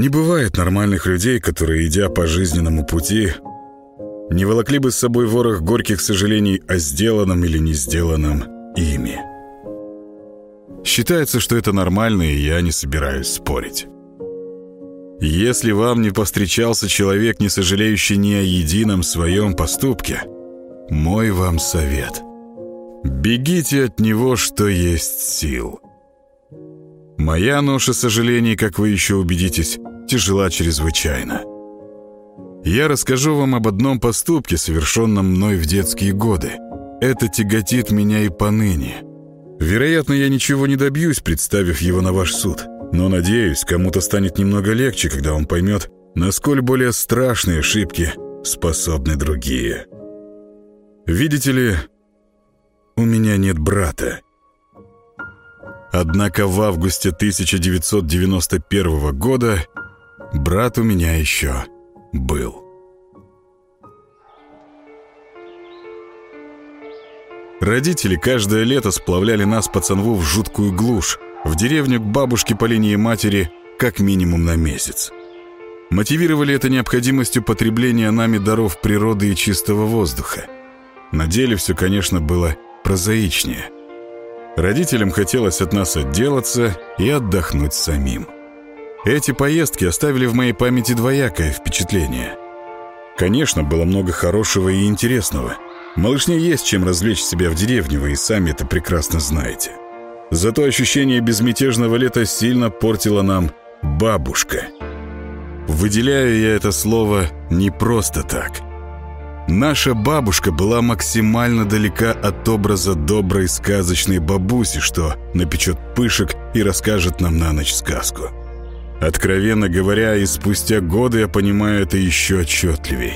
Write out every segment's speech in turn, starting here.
Не бывает нормальных людей, которые, идя по жизненному пути, не волокли бы с собой ворох горьких сожалений о сделанном или не сделанном ими. Считается, что это нормально, и я не собираюсь спорить. Если вам не повстречался человек, не сожалеющий ни о едином своем поступке, мой вам совет. Бегите от него, что есть сил. Моя ноша сожалений, как вы еще убедитесь, тяжела чрезвычайно. Я расскажу вам об одном поступке, совершенном мной в детские годы. Это тяготит меня и поныне. Вероятно, я ничего не добьюсь, представив его на ваш суд. Но, надеюсь, кому-то станет немного легче, когда он поймет, насколько более страшные ошибки способны другие. Видите ли, у меня нет брата. Однако в августе 1991 года брат у меня еще был. Родители каждое лето сплавляли нас пацанву в жуткую глушь, в деревню к бабушке по линии матери как минимум на месяц. Мотивировали это необходимостью потребления нами даров природы и чистого воздуха. На деле все, конечно, было прозаичнее – Родителям хотелось от нас отделаться и отдохнуть самим. Эти поездки оставили в моей памяти двоякое впечатление. Конечно, было много хорошего и интересного. Малышне есть чем развлечь себя в деревне, вы и сами это прекрасно знаете. Зато ощущение безмятежного лета сильно портила нам бабушка. Выделяю я это слово не просто так – Наша бабушка была максимально далека от образа доброй сказочной бабуси, что напечет пышек и расскажет нам на ночь сказку. Откровенно говоря, и спустя годы я понимаю это еще отчетливей.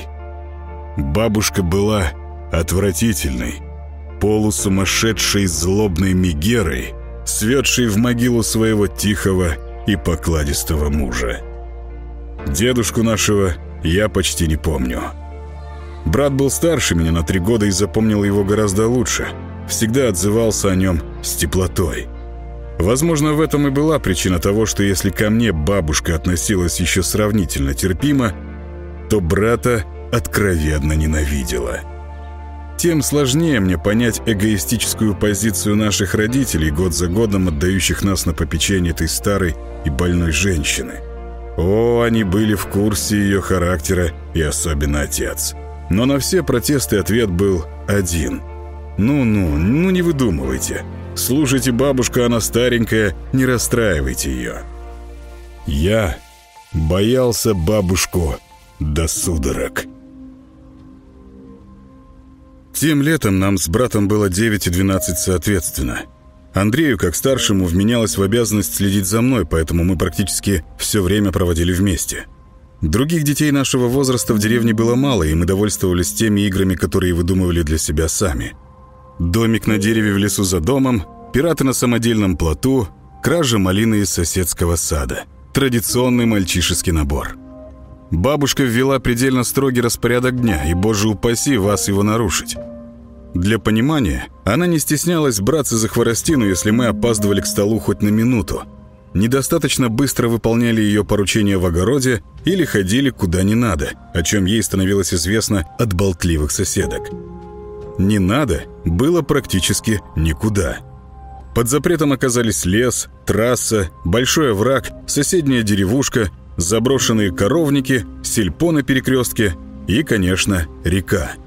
Бабушка была отвратительной, полусумасшедшей злобной мигерой, светшей в могилу своего тихого и покладистого мужа. Дедушку нашего я почти не помню. Брат был старше меня на три года и запомнил его гораздо лучше. Всегда отзывался о нем с теплотой. Возможно, в этом и была причина того, что если ко мне бабушка относилась еще сравнительно терпимо, то брата откровенно ненавидела. Тем сложнее мне понять эгоистическую позицию наших родителей, год за годом отдающих нас на попечение этой старой и больной женщины. О, они были в курсе ее характера, и особенно отец – но на все протесты ответ был один. «Ну-ну, ну не выдумывайте. Слушайте бабушку, она старенькая, не расстраивайте ее». Я боялся бабушку до судорог. Тем летом нам с братом было 9 и 12 соответственно. Андрею, как старшему, вменялось в обязанность следить за мной, поэтому мы практически все время проводили вместе. Других детей нашего возраста в деревне было мало, и мы довольствовались теми играми, которые выдумывали для себя сами. Домик на дереве в лесу за домом, пираты на самодельном плоту, кража малины из соседского сада. Традиционный мальчишеский набор. Бабушка ввела предельно строгий распорядок дня, и, боже упаси, вас его нарушить. Для понимания, она не стеснялась браться за хворостину, если мы опаздывали к столу хоть на минуту – недостаточно быстро выполняли ее поручения в огороде или ходили куда не надо, о чем ей становилось известно от болтливых соседок. «Не надо» было практически никуда. Под запретом оказались лес, трасса, большой овраг, соседняя деревушка, заброшенные коровники, сельпо на перекрестке и, конечно, река –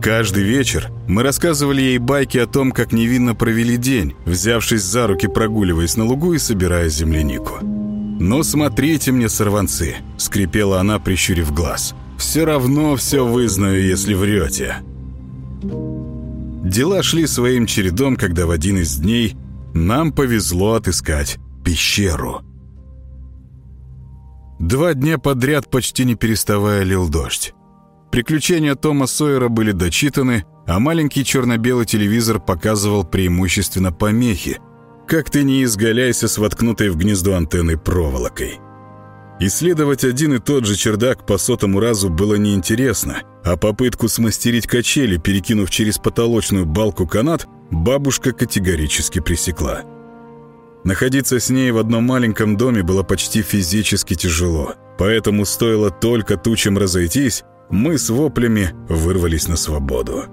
Каждый вечер мы рассказывали ей байки о том, как невинно провели день, взявшись за руки, прогуливаясь на лугу и собирая землянику. «Ну, смотрите мне, сорванцы!» — скрипела она, прищурив глаз. «Все равно все вызнаю, если врете!» Дела шли своим чередом, когда в один из дней нам повезло отыскать пещеру. Два дня подряд, почти не переставая, лил дождь. Приключения Тома Сойера были дочитаны, а маленький черно-белый телевизор показывал преимущественно помехи. Как ты не изгаляйся с воткнутой в гнездо антенной проволокой. Исследовать один и тот же чердак по сотому разу было неинтересно, а попытку смастерить качели, перекинув через потолочную балку канат, бабушка категорически пресекла. Находиться с ней в одном маленьком доме было почти физически тяжело, поэтому стоило только тучам разойтись, мы с воплями вырвались на свободу.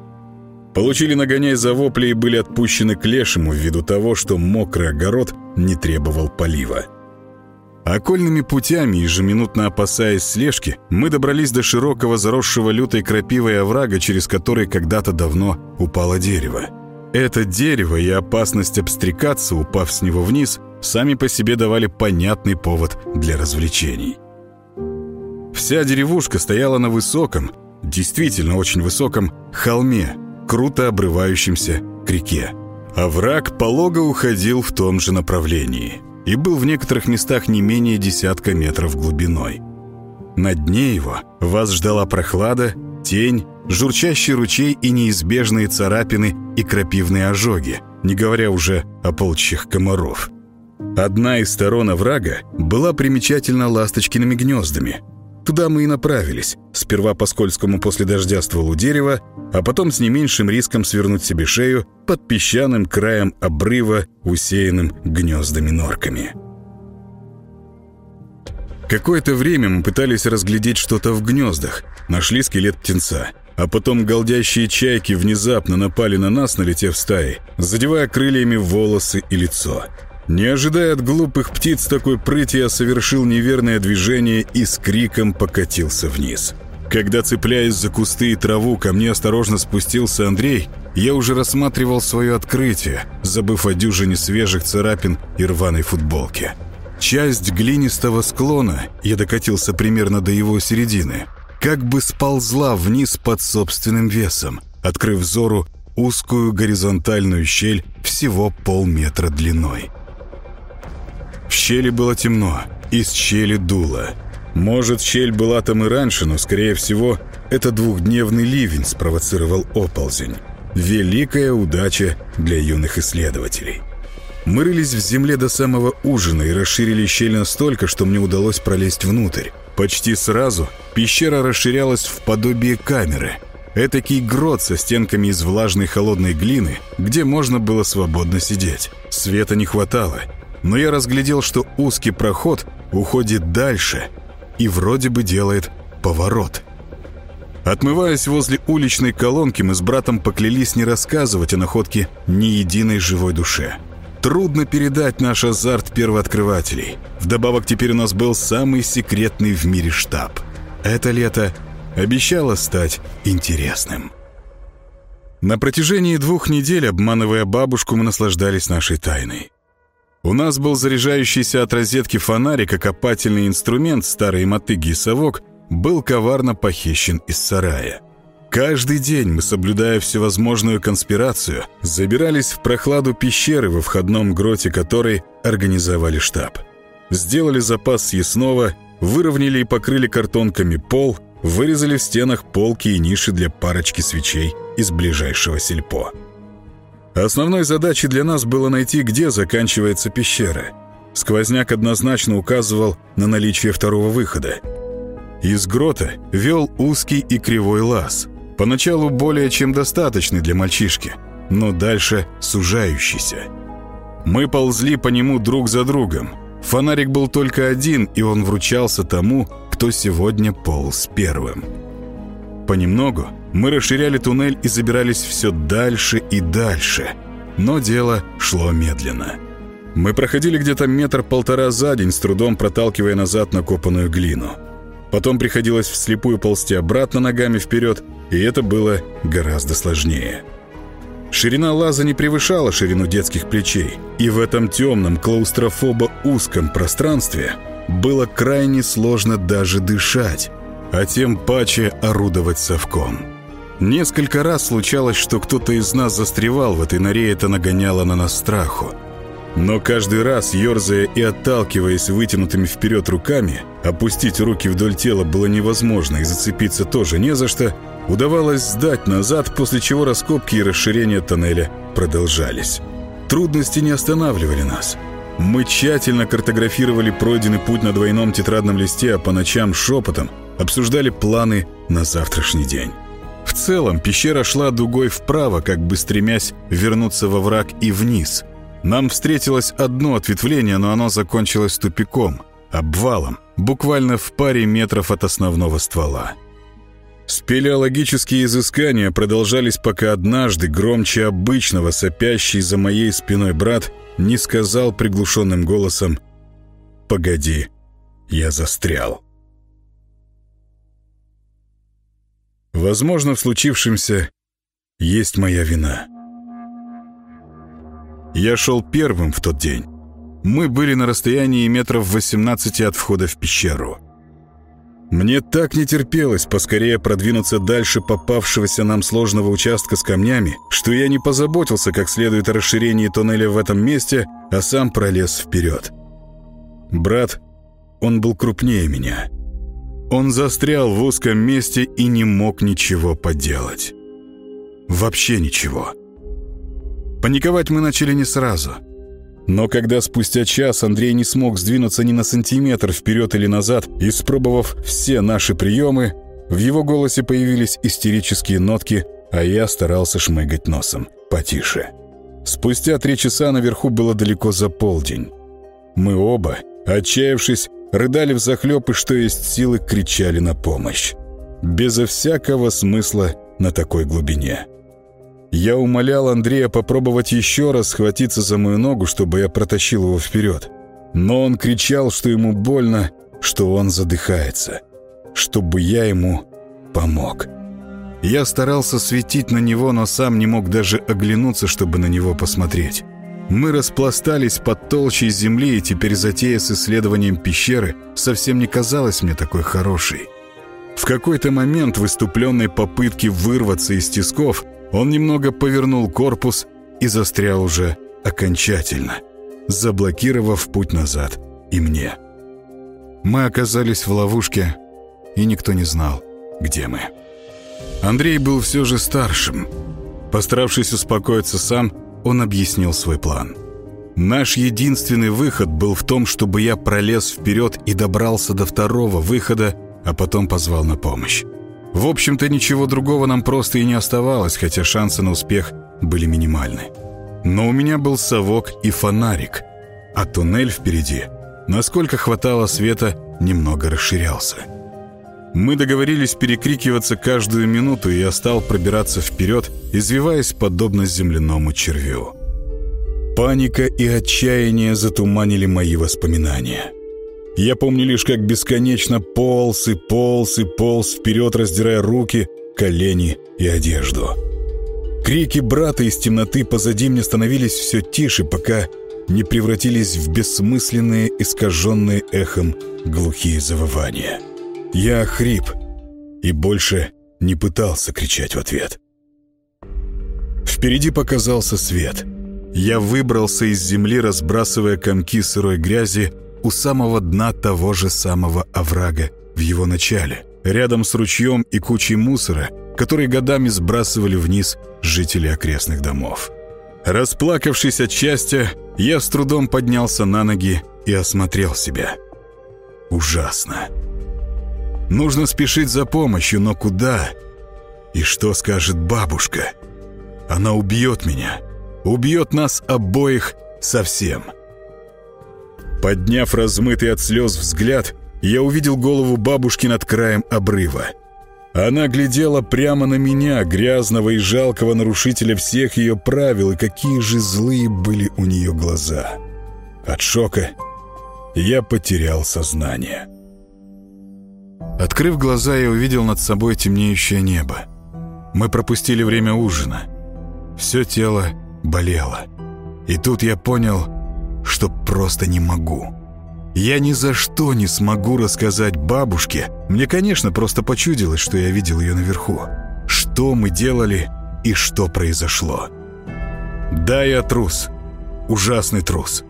Получили нагоняй за вопли и были отпущены к лешему ввиду того, что мокрый огород не требовал полива. Окольными путями, ежеминутно опасаясь слежки, мы добрались до широкого заросшего лютой крапивой оврага, через который когда-то давно упало дерево. Это дерево и опасность обстрекаться, упав с него вниз, сами по себе давали понятный повод для развлечений. Вся деревушка стояла на высоком, действительно очень высоком, холме, круто обрывающемся к реке. А враг полого уходил в том же направлении и был в некоторых местах не менее десятка метров глубиной. На дне его вас ждала прохлада, тень, журчащий ручей и неизбежные царапины и крапивные ожоги, не говоря уже о полчищах комаров. Одна из сторон оврага была примечательна ласточкиными гнездами – Туда мы и направились. Сперва по скользкому после дождя стволу дерева, а потом с не меньшим риском свернуть себе шею под песчаным краем обрыва, усеянным гнездами-норками. Какое-то время мы пытались разглядеть что-то в гнездах, нашли скелет птенца, а потом голдящие чайки внезапно напали на нас, налетев стаей, задевая крыльями волосы и лицо – не ожидая от глупых птиц такой прыти, я совершил неверное движение и с криком покатился вниз. Когда, цепляясь за кусты и траву, ко мне осторожно спустился Андрей, я уже рассматривал свое открытие, забыв о дюжине свежих царапин и рваной футболке. Часть глинистого склона, я докатился примерно до его середины, как бы сползла вниз под собственным весом, открыв взору узкую горизонтальную щель всего полметра длиной. В щели было темно, из щели дуло. Может, щель была там и раньше, но, скорее всего, это двухдневный ливень спровоцировал оползень. Великая удача для юных исследователей. Мы рылись в земле до самого ужина и расширили щель настолько, что мне удалось пролезть внутрь. Почти сразу пещера расширялась в подобие камеры. Этакий грот со стенками из влажной холодной глины, где можно было свободно сидеть. Света не хватало, но я разглядел, что узкий проход уходит дальше и вроде бы делает поворот. Отмываясь возле уличной колонки, мы с братом поклялись не рассказывать о находке ни единой живой душе. Трудно передать наш азарт первооткрывателей. Вдобавок теперь у нас был самый секретный в мире штаб. Это лето обещало стать интересным. На протяжении двух недель, обманывая бабушку, мы наслаждались нашей тайной. У нас был заряжающийся от розетки фонарик, а копательный инструмент, старые мотыги и совок, был коварно похищен из сарая. Каждый день мы, соблюдая всевозможную конспирацию, забирались в прохладу пещеры, во входном гроте которой организовали штаб. Сделали запас съестного, выровняли и покрыли картонками пол, вырезали в стенах полки и ниши для парочки свечей из ближайшего сельпо. Основной задачей для нас было найти, где заканчивается пещера. Сквозняк однозначно указывал на наличие второго выхода. Из грота вел узкий и кривой лаз. Поначалу более чем достаточный для мальчишки, но дальше сужающийся. Мы ползли по нему друг за другом. Фонарик был только один, и он вручался тому, кто сегодня полз первым. Понемногу мы расширяли туннель и забирались все дальше и дальше. Но дело шло медленно. Мы проходили где-то метр-полтора за день, с трудом проталкивая назад накопанную глину. Потом приходилось вслепую ползти обратно ногами вперед, и это было гораздо сложнее. Ширина лаза не превышала ширину детских плечей, и в этом темном, клаустрофобо узком пространстве было крайне сложно даже дышать, а тем паче орудовать совком. Несколько раз случалось, что кто-то из нас застревал в этой норе, это нагоняло на нас страху. Но каждый раз, ерзая и отталкиваясь вытянутыми вперед руками, опустить руки вдоль тела было невозможно и зацепиться тоже не за что, удавалось сдать назад, после чего раскопки и расширение тоннеля продолжались. Трудности не останавливали нас. Мы тщательно картографировали пройденный путь на двойном тетрадном листе, а по ночам шепотом обсуждали планы на завтрашний день. В целом пещера шла дугой вправо, как бы стремясь вернуться во враг и вниз. Нам встретилось одно ответвление, но оно закончилось тупиком, обвалом, буквально в паре метров от основного ствола. Спелеологические изыскания продолжались, пока однажды, громче обычного, сопящий за моей спиной брат, не сказал приглушенным голосом «Погоди, я застрял». Возможно, в случившемся есть моя вина. Я шел первым в тот день. Мы были на расстоянии метров 18 от входа в пещеру. Мне так не терпелось поскорее продвинуться дальше попавшегося нам сложного участка с камнями, что я не позаботился как следует о расширении тоннеля в этом месте, а сам пролез вперед. Брат, он был крупнее меня. Он застрял в узком месте и не мог ничего поделать. Вообще ничего. Паниковать мы начали не сразу — но когда спустя час Андрей не смог сдвинуться ни на сантиметр вперед или назад, испробовав все наши приемы, в его голосе появились истерические нотки, а я старался шмыгать носом. Потише. Спустя три часа наверху было далеко за полдень. Мы оба, отчаявшись, рыдали взахлеб и что есть силы кричали на помощь. Безо всякого смысла на такой глубине. Я умолял Андрея попробовать еще раз схватиться за мою ногу, чтобы я протащил его вперед. Но он кричал, что ему больно, что он задыхается. Чтобы я ему помог. Я старался светить на него, но сам не мог даже оглянуться, чтобы на него посмотреть. Мы распластались под толщей земли, и теперь затея с исследованием пещеры совсем не казалась мне такой хорошей. В какой-то момент выступленной попытки вырваться из тисков – он немного повернул корпус и застрял уже окончательно, заблокировав путь назад и мне. Мы оказались в ловушке, и никто не знал, где мы. Андрей был все же старшим. Постаравшись успокоиться сам, он объяснил свой план. Наш единственный выход был в том, чтобы я пролез вперед и добрался до второго выхода, а потом позвал на помощь. В общем-то, ничего другого нам просто и не оставалось, хотя шансы на успех были минимальны. Но у меня был совок и фонарик, а туннель впереди, насколько хватало света, немного расширялся. Мы договорились перекрикиваться каждую минуту, и я стал пробираться вперед, извиваясь подобно земляному червю. Паника и отчаяние затуманили мои воспоминания. Я помню лишь, как бесконечно полз и полз и полз вперед, раздирая руки, колени и одежду. Крики брата из темноты позади мне становились все тише, пока не превратились в бессмысленные, искаженные эхом глухие завывания. Я хрип и больше не пытался кричать в ответ. Впереди показался свет. Я выбрался из земли, разбрасывая комки сырой грязи, у самого дна того же самого оврага в его начале, рядом с ручьем и кучей мусора, который годами сбрасывали вниз жители окрестных домов. Расплакавшись от счастья, я с трудом поднялся на ноги и осмотрел себя. Ужасно. Нужно спешить за помощью, но куда? И что скажет бабушка? Она убьет меня. Убьет нас обоих совсем. Подняв размытый от слез взгляд, я увидел голову бабушки над краем обрыва. Она глядела прямо на меня, грязного и жалкого нарушителя всех ее правил, и какие же злые были у нее глаза. От шока я потерял сознание. Открыв глаза, я увидел над собой темнеющее небо. Мы пропустили время ужина. Все тело болело. И тут я понял, что просто не могу. Я ни за что не смогу рассказать бабушке. Мне, конечно, просто почудилось, что я видел ее наверху. Что мы делали и что произошло. Да, я трус. Ужасный трус.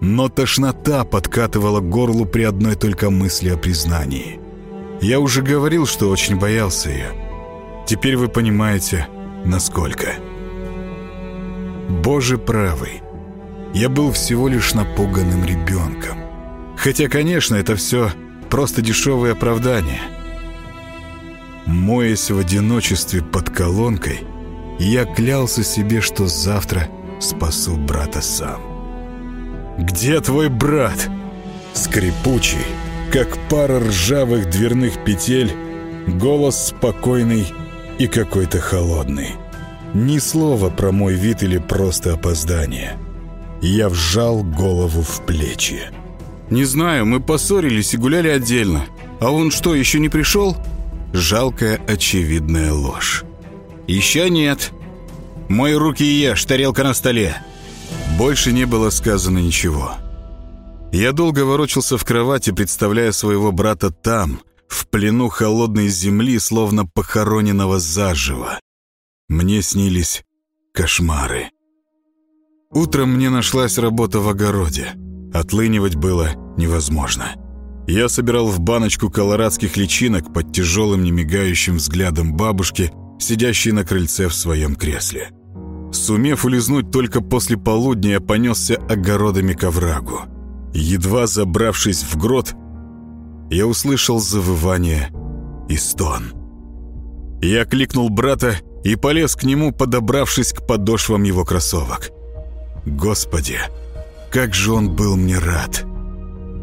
Но тошнота подкатывала к горлу при одной только мысли о признании. Я уже говорил, что очень боялся ее. Теперь вы понимаете, насколько. Боже правый. Я был всего лишь напуганным ребенком. Хотя, конечно, это все просто дешевые оправдания. Моясь в одиночестве под колонкой, я клялся себе, что завтра спасу брата сам. «Где твой брат?» Скрипучий, как пара ржавых дверных петель, голос спокойный и какой-то холодный. Ни слова про мой вид или просто опоздание. Я вжал голову в плечи. «Не знаю, мы поссорились и гуляли отдельно. А он что, еще не пришел?» Жалкая очевидная ложь. «Еще нет. Мой руки ешь, тарелка на столе». Больше не было сказано ничего. Я долго ворочался в кровати, представляя своего брата там, в плену холодной земли, словно похороненного заживо. Мне снились кошмары. Утром мне нашлась работа в огороде. Отлынивать было невозможно. Я собирал в баночку колорадских личинок под тяжелым немигающим взглядом бабушки, сидящей на крыльце в своем кресле. Сумев улизнуть только после полудня, я понесся огородами к оврагу. Едва забравшись в грот, я услышал завывание и стон. Я кликнул брата и полез к нему, подобравшись к подошвам его кроссовок. Господи, как же он был мне рад!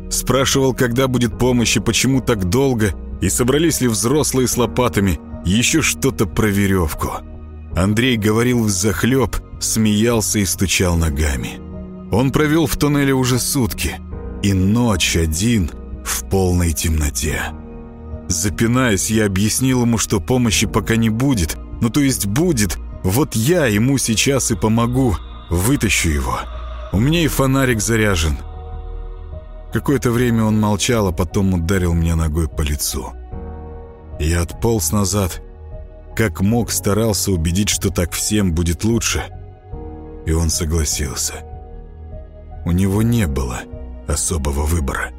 Спрашивал, когда будет помощь и почему так долго, и собрались ли взрослые с лопатами, еще что-то про веревку. Андрей говорил взахлеб, смеялся и стучал ногами. Он провел в туннеле уже сутки. И ночь один в полной темноте. Запинаясь, я объяснил ему, что помощи пока не будет. Ну, то есть будет. Вот я ему сейчас и помогу. Вытащу его. У меня и фонарик заряжен. Какое-то время он молчал, а потом ударил меня ногой по лицу. Я отполз назад. Как мог, старался убедить, что так всем будет лучше. И он согласился. У него не было особого выбора.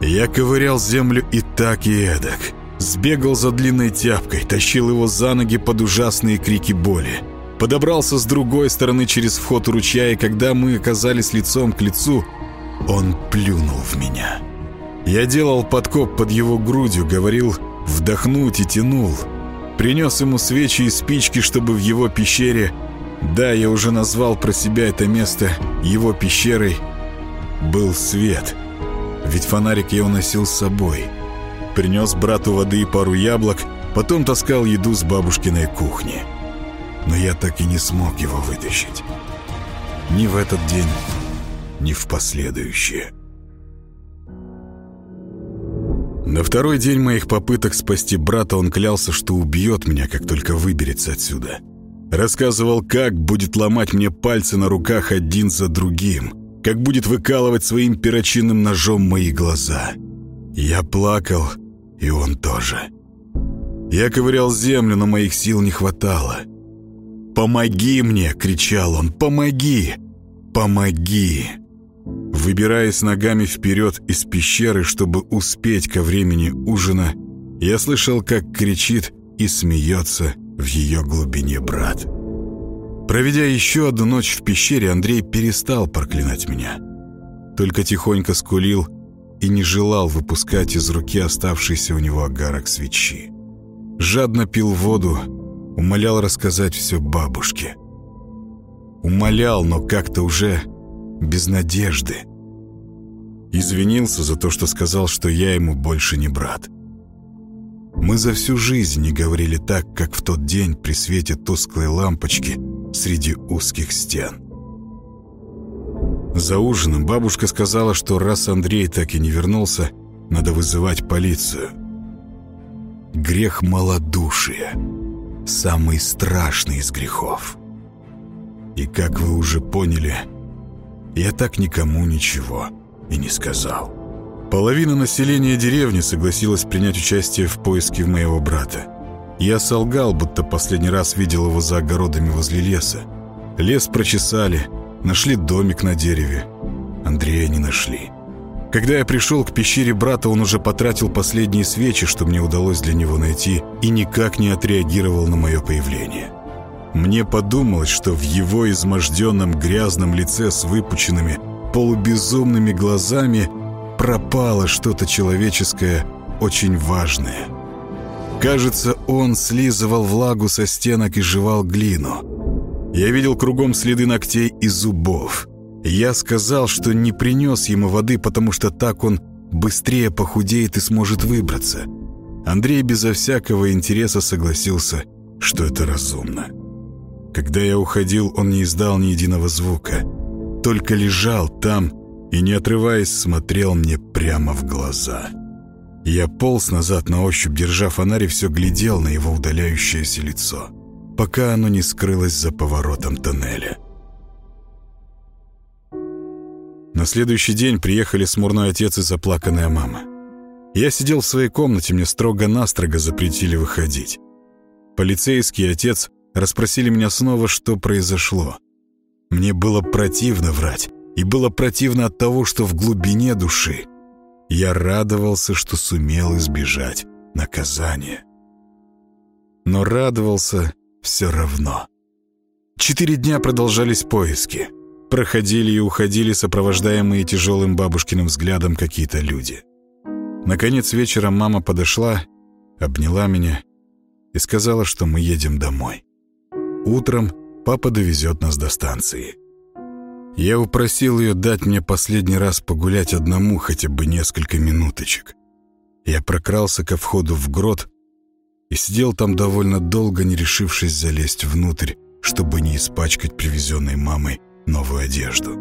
Я ковырял землю и так, и эдак. Сбегал за длинной тяпкой, тащил его за ноги под ужасные крики боли. Подобрался с другой стороны через вход у ручья, и когда мы оказались лицом к лицу, он плюнул в меня. Я делал подкоп под его грудью, говорил «вдохнуть» и тянул. Принес ему свечи и спички, чтобы в его пещере... Да, я уже назвал про себя это место его пещерой — был свет. Ведь фонарик я уносил с собой. Принес брату воды и пару яблок, потом таскал еду с бабушкиной кухни. Но я так и не смог его вытащить. Ни в этот день, ни в последующие. На второй день моих попыток спасти брата он клялся, что убьет меня, как только выберется отсюда. Рассказывал, как будет ломать мне пальцы на руках один за другим — как будет выкалывать своим перочинным ножом мои глаза. Я плакал, и он тоже. Я ковырял землю, но моих сил не хватало. «Помоги мне!» — кричал он. «Помоги! Помоги!» Выбираясь ногами вперед из пещеры, чтобы успеть ко времени ужина, я слышал, как кричит и смеется в ее глубине брат. Проведя еще одну ночь в пещере, Андрей перестал проклинать меня. Только тихонько скулил и не желал выпускать из руки оставшийся у него огарок свечи. Жадно пил воду, умолял рассказать все бабушке. Умолял, но как-то уже без надежды. Извинился за то, что сказал, что я ему больше не брат. Мы за всю жизнь не говорили так, как в тот день при свете тусклой лампочки среди узких стен. За ужином бабушка сказала, что раз Андрей так и не вернулся, надо вызывать полицию. Грех малодушия – самый страшный из грехов. И как вы уже поняли, я так никому ничего и не сказал. Половина населения деревни согласилась принять участие в поиске моего брата. Я солгал, будто последний раз видел его за огородами возле леса. Лес прочесали, нашли домик на дереве. Андрея не нашли. Когда я пришел к пещере брата, он уже потратил последние свечи, что мне удалось для него найти, и никак не отреагировал на мое появление. Мне подумалось, что в его изможденном грязном лице с выпученными, полубезумными глазами пропало что-то человеческое очень важное. Кажется, он слизывал влагу со стенок и жевал глину. Я видел кругом следы ногтей и зубов. Я сказал, что не принес ему воды, потому что так он быстрее похудеет и сможет выбраться. Андрей безо всякого интереса согласился, что это разумно. Когда я уходил, он не издал ни единого звука. Только лежал там и, не отрываясь, смотрел мне прямо в глаза. Я полз назад на ощупь, держа фонарь, и все глядел на его удаляющееся лицо, пока оно не скрылось за поворотом тоннеля. На следующий день приехали смурной отец и заплаканная мама. Я сидел в своей комнате, мне строго-настрого запретили выходить. Полицейский отец расспросили меня снова, что произошло. Мне было противно врать, и было противно от того, что в глубине души я радовался, что сумел избежать наказания. Но радовался все равно. Четыре дня продолжались поиски. Проходили и уходили сопровождаемые тяжелым бабушкиным взглядом какие-то люди. Наконец вечером мама подошла, обняла меня и сказала, что мы едем домой. Утром папа довезет нас до станции. Я упросил ее дать мне последний раз погулять одному хотя бы несколько минуточек. Я прокрался ко входу в грот и сидел там довольно долго, не решившись залезть внутрь, чтобы не испачкать привезенной мамой новую одежду.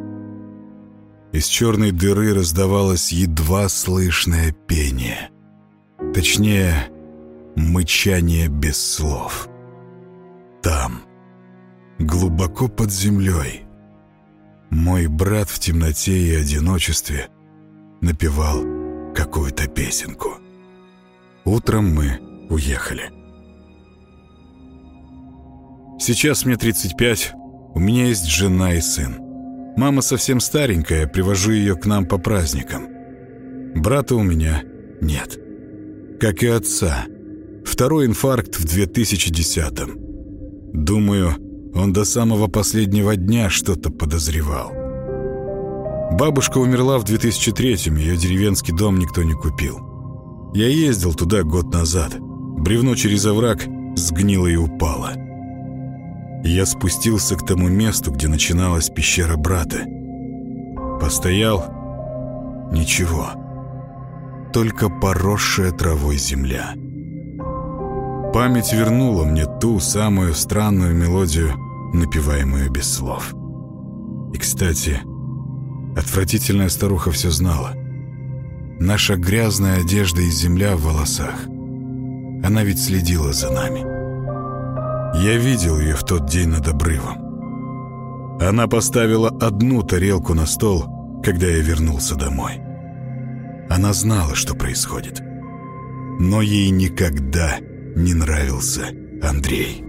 Из черной дыры раздавалось едва слышное пение. Точнее, мычание без слов. Там, глубоко под землей, мой брат в темноте и одиночестве напевал какую-то песенку. Утром мы уехали. Сейчас мне 35, у меня есть жена и сын. Мама совсем старенькая, привожу ее к нам по праздникам. Брата у меня нет. Как и отца. Второй инфаркт в 2010-м. Думаю, он до самого последнего дня что-то подозревал. Бабушка умерла в 2003-м, ее деревенский дом никто не купил. Я ездил туда год назад. Бревно через овраг сгнило и упало. Я спустился к тому месту, где начиналась пещера брата. Постоял. Ничего. Только поросшая травой земля. Память вернула мне ту самую странную мелодию, напеваемую без слов. И, кстати, отвратительная старуха все знала. Наша грязная одежда и земля в волосах. Она ведь следила за нами. Я видел ее в тот день над обрывом. Она поставила одну тарелку на стол, когда я вернулся домой. Она знала, что происходит. Но ей никогда не нравился Андрей.